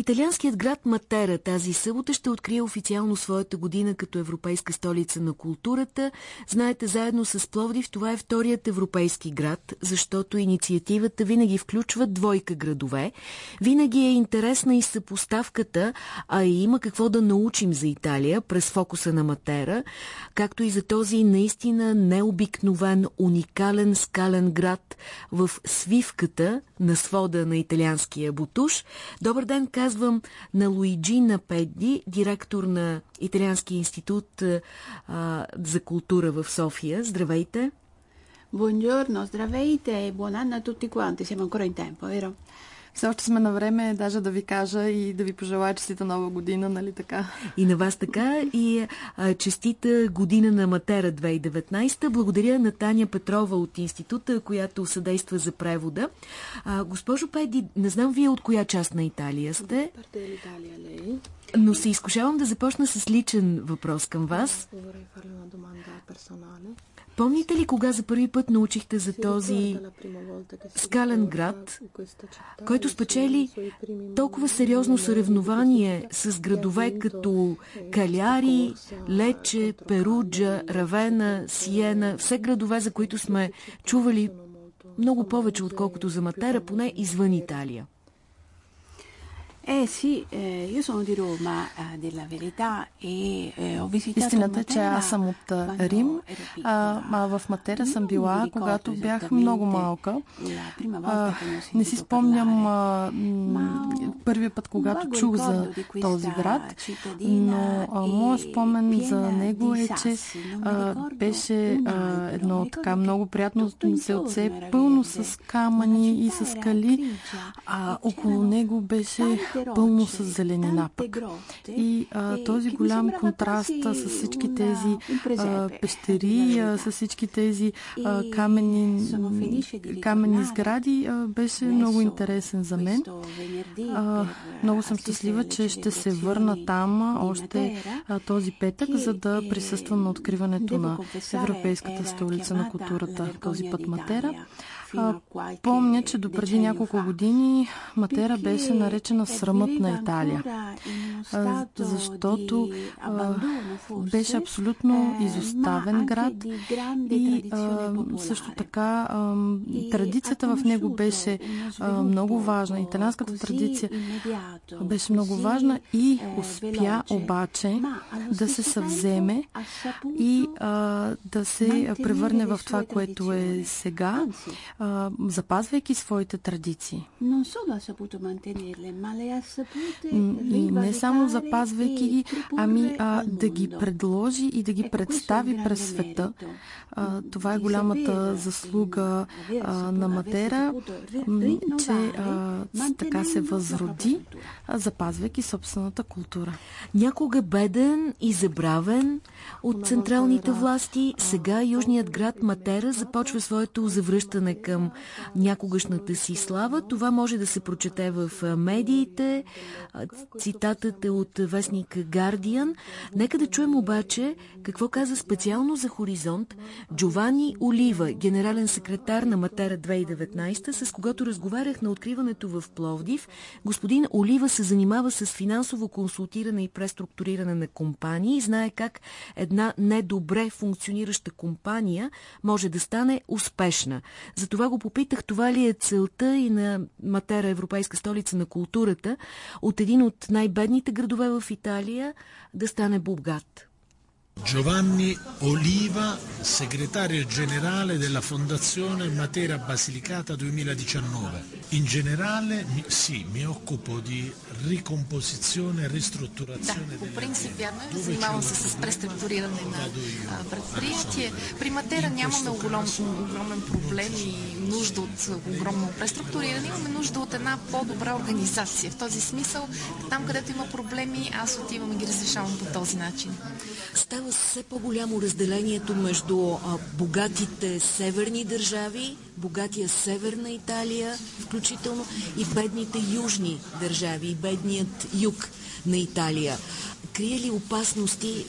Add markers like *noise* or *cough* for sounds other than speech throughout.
Италианският град Матера тази събота ще открие официално своята година като Европейска столица на културата. Знаете, заедно с Пловдив това е вторият европейски град, защото инициативата винаги включва двойка градове. Винаги е интересна и съпоставката, а и има какво да научим за Италия през фокуса на Матера, както и за този наистина необикновен, уникален скален град в свивката на свода на италианския бутуш. Добър ден, казвам на Луиджина Педди, директор на Италианския институт а, за култура в София. Здравейте! Buongiorno, здравейте buon anno a tutti quanti. Siamo ancora in tempo, vero? Все още сме на време, даже да ви кажа и да ви пожелая честита нова година, нали така? И на вас така, и а, честита година на Матера 2019. Благодаря на Таня Петрова от института, която съдейства за превода. А, госпожо Педи, не знам вие от коя част на Италия сте? Но се изкушавам да започна с личен въпрос към вас. Помните ли кога за първи път научихте за този скален град, който спечели толкова сериозно съревнование с градове като Каляри, Лече, Перуджа, Равена, Сиена, все градове, за които сме чували много повече, отколкото за Матера, поне извън Италия? Eh sì, eh, io sono di Roma, eh, della verità, ho visitato Истината е, че аз съм от Рим, а, а в Матера съм била, когато бях много малка. А, не си спомням а, първия път, когато чух за този град, но а, моят спомен за него е, че а, беше а, едно така много приятно селце, пълно с камъни и с скали, а около него беше пълно с зеленина пък. И а, този голям контраст с всички тези а, пещери, а, с всички тези а, камени, камени сгради а, беше много интересен за мен. А, много съм щастлива, че ще се върна там още а, този петък, за да присъствам на откриването на Европейската столица на културата, този път Матера. Помня, че допреди няколко години Матера беше наречена срамът на Италия, защото беше абсолютно изоставен град и също така традицията в него беше много важна. Италианската традиция беше много важна и успя обаче да се съвземе и да се превърне в това, което е сега а, запазвайки своите традиции. И не само запазвайки ги, ами а, да ги предложи и да ги представи през света. А, това е голямата заслуга а, на Матера, че а, така се възроди, а, запазвайки собствената култура. Някога беден и забравен от централните власти, сега южният град Матера започва своето завръщане към към някогашната си слава. Това може да се прочете в медиите. Цитатът е от вестник Guardian. Нека да чуем обаче какво каза специално за Хоризонт Джовани Олива, генерален секретар на Матера 2019, с когато разговарях на откриването в Пловдив. Господин Олива се занимава с финансово консултиране и преструктуриране на компании и знае как една недобре функционираща компания може да стане успешна. Затова го попитах, това ли е целта и на Матера, Европейска столица на културата, от един от най-бедните градове в Италия да стане богат. Giovanni Oliva, segretario generale della Fondazione Matera Basilicata 2019. In generale, mi, sì, mi occupo di ricomposizione e ristrutturazione да, по принцип вярно е. Занимавам се с преструктуриране на предприятие. При Матера нямаме огром, огромен проблем и нужда от огромно преструктуриране. Имаме нужда от една по-добра организация. В този смисъл, там където има проблеми, аз отивам и ги разрешавам по този начин. Става все по-голямо разделението между богатите северни държави, богатия северна Италия, включително и бедните южни държави, и бедният юг на Италия. Крие ли опасности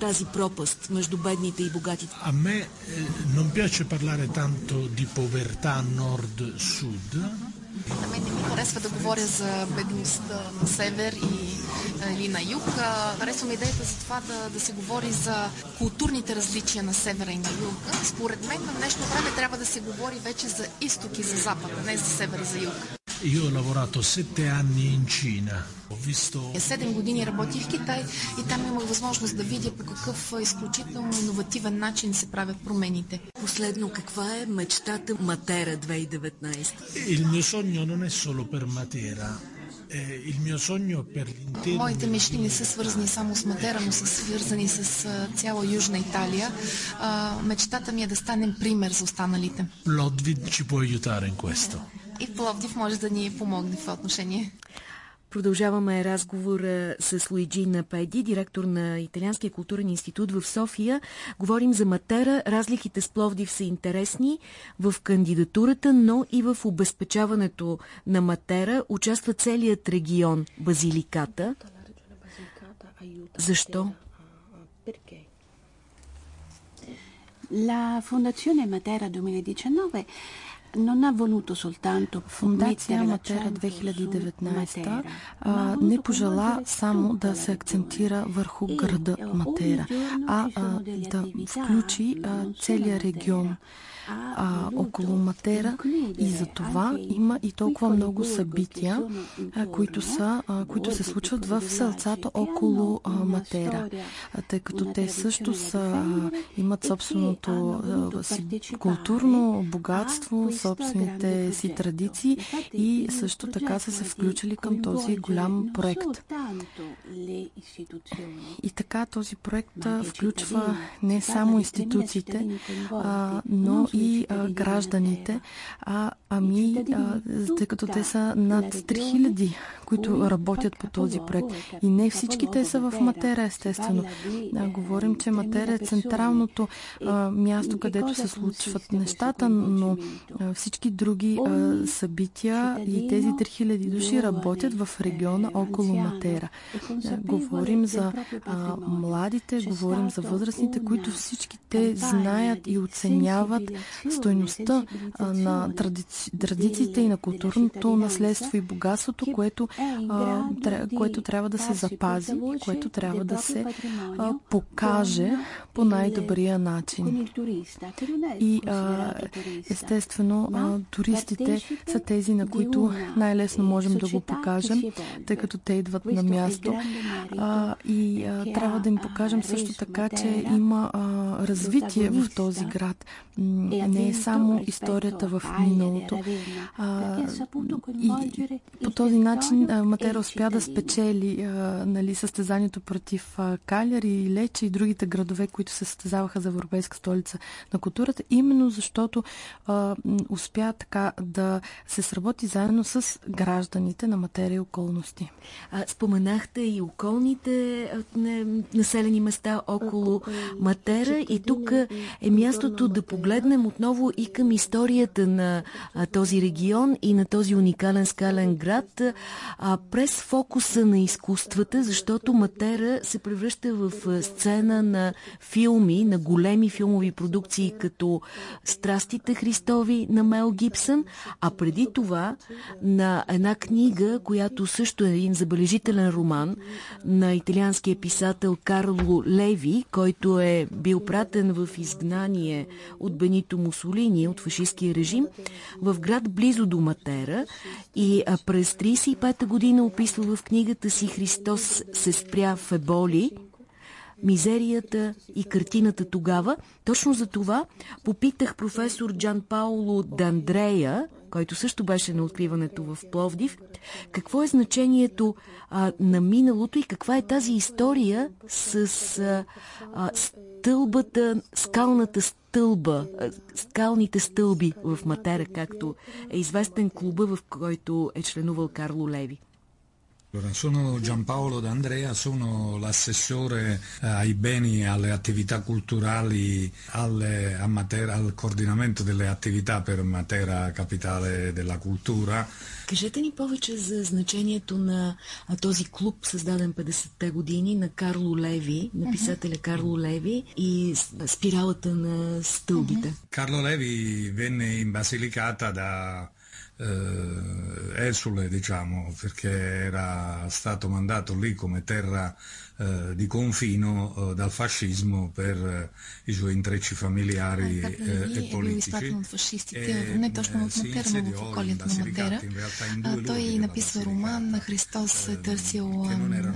тази пропаст между бедните и богатите? A me eh, non piace parlare tanto di povertà nord-sud, на мен не ми харесва да говоря за бедността на север и, или на юг. Харесвам идеята за това да, да се говори за културните различия на севера и на юга. Според мен на днешно време трябва да се говори вече за изток и за запад, не за север и за юг. Io ho lavorato sette anni in Cina. Ho visto... Седем години работих в Китай и там имах възможност да видя по какъв изключително иновативен начин се правят промените. Последно, каква е мечтата Матера 2019? Il mio sogno non è solo per Matera, Моите мечти не са свързани само с Матера, но са свързани с цяла Южна Италия. Мечтата ми е да станем пример за останалите. Плодвид ci può aiutare in questo. И Пловдив може да ни помогне в това отношение. Продължаваме разговора с Луиджина Педи, директор на Италианския културен институт в София. Говорим за Матера. Разликите с Пловдив са интересни в кандидатурата, но и в обезпечаването на Матера участва целият регион Базиликата. Защо? La Fondazione Matera 2019 non ha voluto soltanto Фундация Матера 2019 а, не пожела само да се акцентира върху града Матера, а, а да включи а, целия регион а, около Матера. и за това има и толкова много събития, а, които, са, а, които се случват в сълцата около а, Матера, а, тъй като те също са, а, имат собственото а, си културно богатство, собствените си традиции и също така са се включили към този голям проект. И така този проект включва не само институциите, а, но и а, гражданите, а, ами, а, тъй като те са над 3000, които работят по този проект. И не всички те са в Матера, естествено. А, говорим, че Матера е централното а, място, където се случват нещата, но а, всички други а, събития и тези 3000 души работят в региона около Матера. А, говорим за а, младите, говорим за възрастните, които всички те знаят и оценяват стойността на традици, традициите и на културното наследство и богатството, което, а, което трябва да се запази и което трябва да се покаже по най-добрия начин. И а, естествено, туристите са тези, на които най-лесно можем да го покажем, тъй като те идват на място. А, и трябва да им покажем също така, че има развитие в този град. Не е само историята в миналото. И по този начин Матера успя да спечели а, нали, състезанието против а, Каляри и Лече и другите градове, които се състезаваха за Европейска столица на културата, именно защото а, успя така да се сработи заедно с гражданите на Матера и околности. А, споменахте и околните населени места около Матера. И тук е мястото да погледнем отново и към историята на а, този регион и на този уникален скален град а, през фокуса на изкуствата, защото Матера се превръща в сцена на филми, на големи филмови продукции, като Страстите Христови на Мел Гибсън, а преди това на една книга, която също е един забележителен роман на италианския писател Карло Леви, който е бил пратен в изгнание от Бенито Мусолини, от фашистския режим, в град близо до Матера и през 35-та година описва в книгата си Христос се спря в Еболи, мизерията и картината тогава. Точно за това попитах професор Джан Пауло Дандрея, който също беше на откриването в Пловдив, какво е значението а, на миналото и каква е тази история с а, а, стълбата, скалната стълба, скалните стълби в Матера, както е известен клуба, в който е членувал Карло Леви. Allora, sono Giampaolo D'Andrea, sono l'assessore eh, ai beni e alle attività culturali alle, a Matera, al coordinamento delle attività per Matera, capitale della cultura. Кажете ни повече за значението на а, този клуб, създаден 50-те години на Карло Леви, на писателя Карло Леви и спиралата на стълбите. Carlo Levi venne in Basilicata da eh, esule, diciamo, perché era stato mandato lì come terra eh, di confino eh, dal fascismo per eh, i suoi intrecci familiari e politici. Е не точно в Матера, но в околието на Матера. Той написва роман Христос е търсил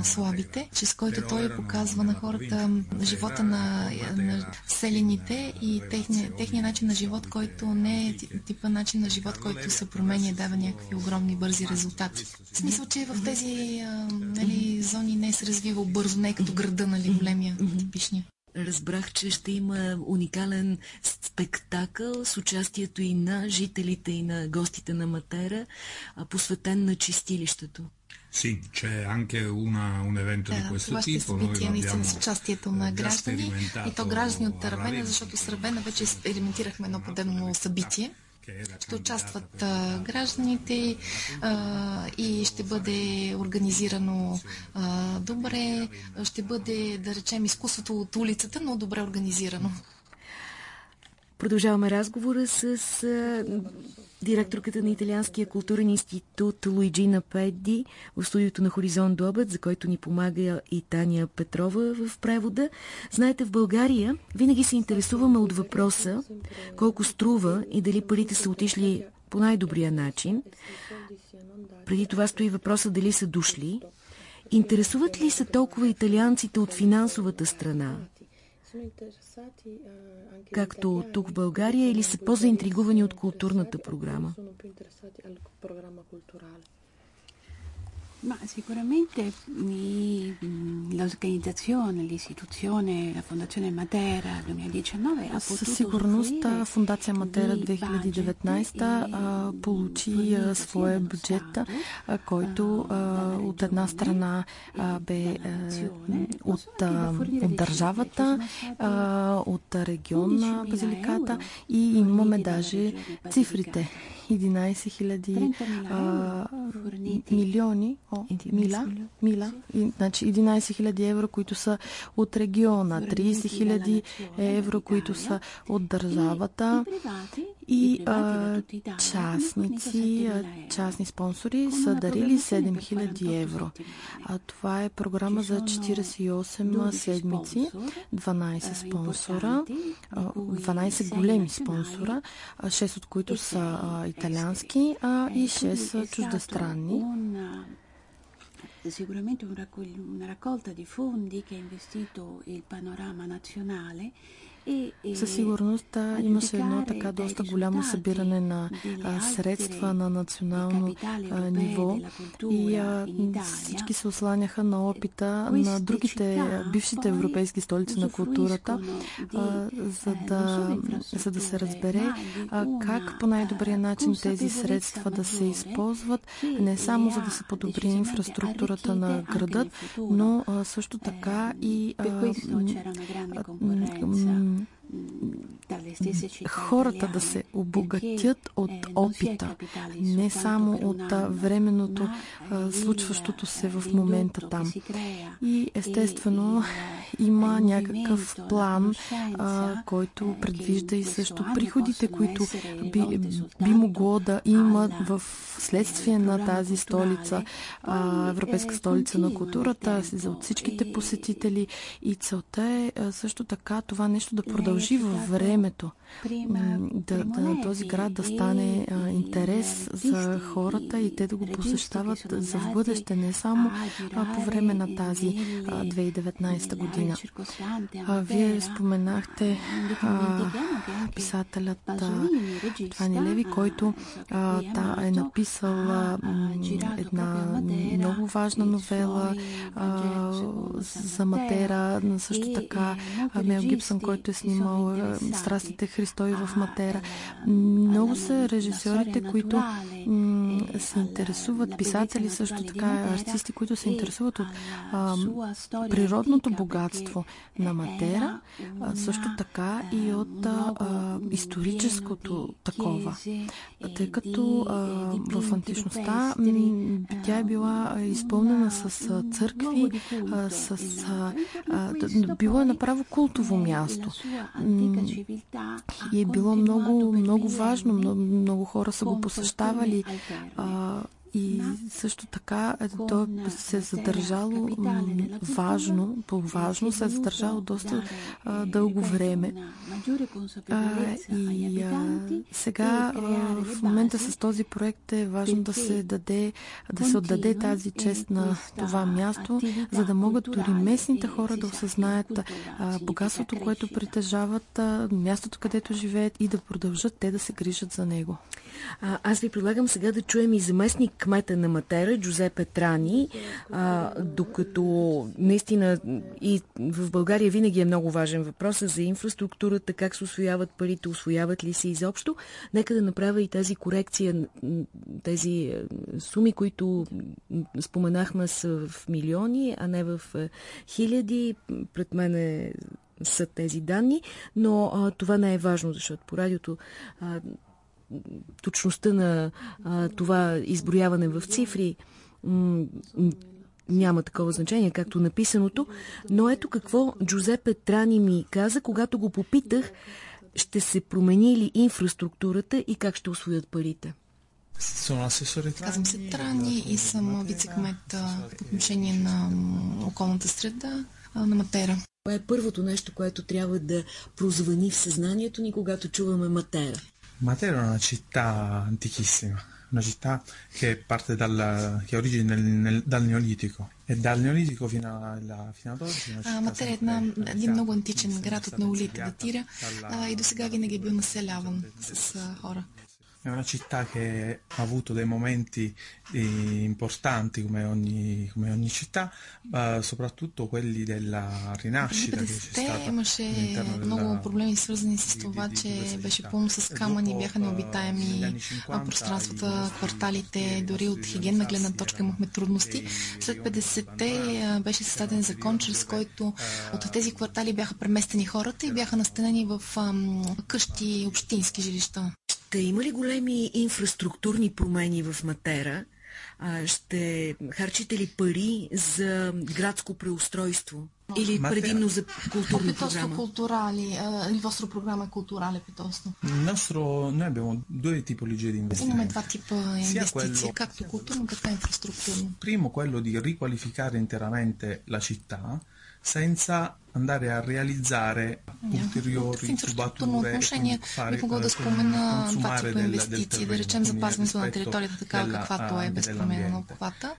слабите, чрез който той показва на хората живота на, на селените и техния, техния начин на живот, който не е типа начин на живот, който се променя и дава някакви огромни бързи резултати. В смисъл, че в тези нали, зони не се развива бързо не като града, нали, големия, типичния. Разбрах, че ще има уникален спектакъл с участието и на жителите и на гостите на Матера, посветен на чистилището. Sì, c'è anche una, un evento да, di questo tipo. Ще наистина с участието на граждани и то граждани от Рабена, защото с Рабена вече експериментирахме едно подобно събитие ще участват гражданите и ще бъде организирано добре, ще бъде, да речем, изкуството от улицата, но добре организирано. Продължаваме разговора с директорката на Италианския културен институт Луиджина Педди в студиото на Хоризонт до обед, за който ни помага и Таня Петрова в превода. Знаете, в България винаги се интересуваме от въпроса колко струва и дали парите са отишли по най-добрия начин. Преди това стои въпроса дали са дошли. Интересуват ли се толкова италианците от финансовата страна? Както тук в България, или са по-заинтригувани от културната програма? Ma sicuramente mi, l'organizzazione, l'istituzione, la Fondazione Matera 2019 ha Със сигурност Фундация Матера 2019 а, получи а, своя бюджет, а, който а, от една страна а, бе а, от, а, от държавата, а, от регион на Базиликата и имаме даже цифрите. 11 000 милиони, о, мила, мила, и, значи 11 000 евро, които са от региона, 30 000 евро, които са от държавата и а, частници, частни спонсори са дарили 7000 евро. А това е програма за 48 седмици, 12 спонсора, 12 големи спонсора, 6 от които са италиански а, и 6 чуждестранни. Sicuramente una raccolta di fondi che ha investito il panorama nazionale със сигурност имаше едно така доста голямо събиране на а, средства на национално а, ниво. и а, всички се осланяха на опита на другите бившите европейски столици на културата, а, за, да, за да се разбере а, как по най-добрия начин тези средства да се използват, не само за да се подобри инфраструктурата на градът, но а, също така и а, Mm. Хората да се обогатят от опита, не само от временното случващото се в момента там. И естествено *laughs* има някакъв план, който предвижда и също приходите, които би, би могло да имат в следствие на тази столица, Европейска столица на културата, за всичките посетители. И целта е също така това нещо да продължи във времето. Да, да този град да стане а, интерес за хората и те да го посещават за в бъдеще, не само а, по време на тази а, 2019 година. А, вие споменахте а, писателят Твани Леви, който а, та, е написал а, една много важна новела а, за Матера, също така Мел Гибсън, който е снимал Страстите Христови в Матера. Много са режисьорите, които се интересуват, писатели също така, артисти, които се интересуват от а, природното богатство на Матера, а, също така и от а, историческото такова. Тъй като а, в античността тя е била изпълнена с църкви, а, с, а, било е направо култово място. И е било много, много важно. Много, много хора са го посещавали. А, и също така е, то се е задържало важно, по-важно се е задържало доста а, дълго време. А, и а, сега а, в момента с този проект е важно да се даде, да се отдаде тази чест на това място, за да могат дори местните хора да осъзнаят а, богатството, което притежават, а, мястото, където живеят и да продължат те да се грижат за него. А, аз ви предлагам сега да чуем и заместник кмета на Матера, Джузепе Трани, а, докато наистина и в България винаги е много важен въпрос за инфраструктурата, как се освояват парите, освояват ли се изобщо. Нека да направя и тази корекция, тези е, суми, които споменахме са в милиони, а не в е, хиляди. Пред мен е са тези данни, но а, това не е важно, защото по радиото а, точността на а, това изброяване в цифри няма такова значение, както написаното. Но ето какво Джузепе Трани ми каза, когато го попитах, ще се промени ли инфраструктурата и как ще освоят парите. Казвам се Трани и съм вице-кмет по отношение на околната среда на Матера. Това е първото нещо, което трябва да прозвани в съзнанието ни, когато чуваме Матера. Matera è una città antichissima, una città che parte dal, che ha origine nel, nel, dal Neolitico. E dal Neolitico fino, a, fino ad oggi. Матера е една, един много античен град от Неолит датира а, и до сега винаги е бил населяван с а, хора. È una città che ha avuto dei momenti eh, importanti come ogni, come ogni città, soprattutto quelli della rinascita c'è stata имаше много проблеми свързани с това, че беше пълно с камъни, бяха необитаеми пространствата, кварталите, дори от хигиенна гледна точка имахме трудности. След 50-те беше създаден закон, чрез който от тези квартали бяха преместени хората и бяха настанени в къщи, общински жилища. Ще има ли големи инфраструктурни промени в Матера? Ще харчите ли пари за градско преустройство? Или предимно за културна програма? culturali, il vostro programma è culturale piuttosto? Nostro, noi abbiamo due tipologie di investimenti. Имаме два типа инвестиции, както културно, така и инфраструктурно. Primo, quello di riqualificare interamente la città, senza andare a realizzare ulteriori tubature отношение бих могъл да спомена два типа инвестиции, да речем запазването на територията такава каквато е без промена на обхвата.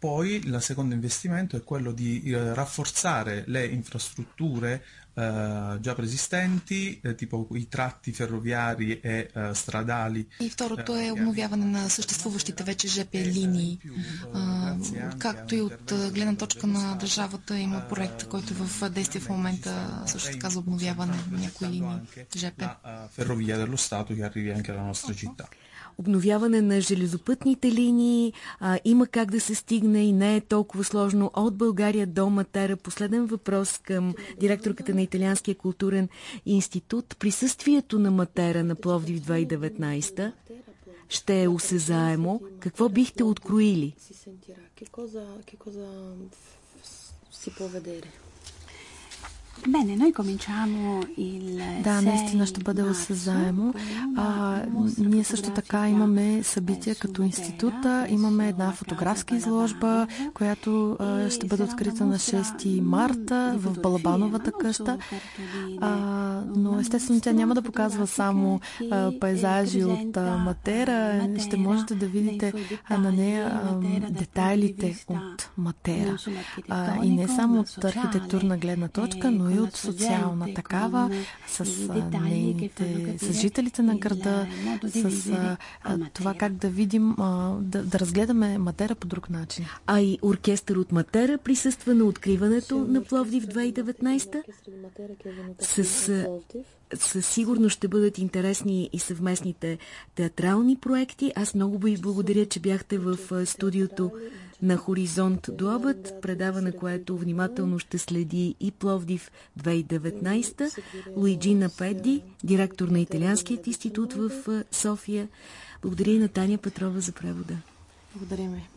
Poi il secondo investimento è quello di rafforzare le infrastrutture Uh, già preesistenti, eh, tipo i tratti ferroviari e uh, stradali. И второто е обновяване на съществуващите вече ЖП линии. Uh, както и от гледна точка на държавата има проект, който е в действие в момента също така за обновяване на някои линии ЖП. Ferrovia dello Stato che arrivi anche alla nostra città обновяване на железопътните линии. А, има как да се стигне и не е толкова сложно от България до Матера. Последен въпрос към директорката на Италианския културен институт. Присъствието на Матера на Пловдив 2019 ще е осезаемо. Какво бихте откроили? Bene, noi cominciamo il Да, наистина ще бъде осъзаемо. А, ние също така имаме събития като института. Имаме една фотографска изложба, която а, ще бъде открита на 6 марта в Балабановата къща. А, но естествено тя няма да показва само а, пейзажи от а, Матера. Ще можете да видите а, на нея а, детайлите от Матера. А, и не само от архитектурна гледна точка, но и от социална такава, с нейните, с жителите на града, с а, това как да видим, а, да, да разгледаме Матера по друг начин. А и оркестър от Матера присъства на откриването на Пловдив 2019 с със сигурност ще бъдат интересни и съвместните театрални проекти. Аз много ви благодаря, че бяхте в студиото на Хоризонт до обед, предаване, което внимателно ще следи и Пловдив 2019. Луиджина Педди, директор на Италианският институт в София. Благодаря и на Таня Петрова за превода. Благодаря ми.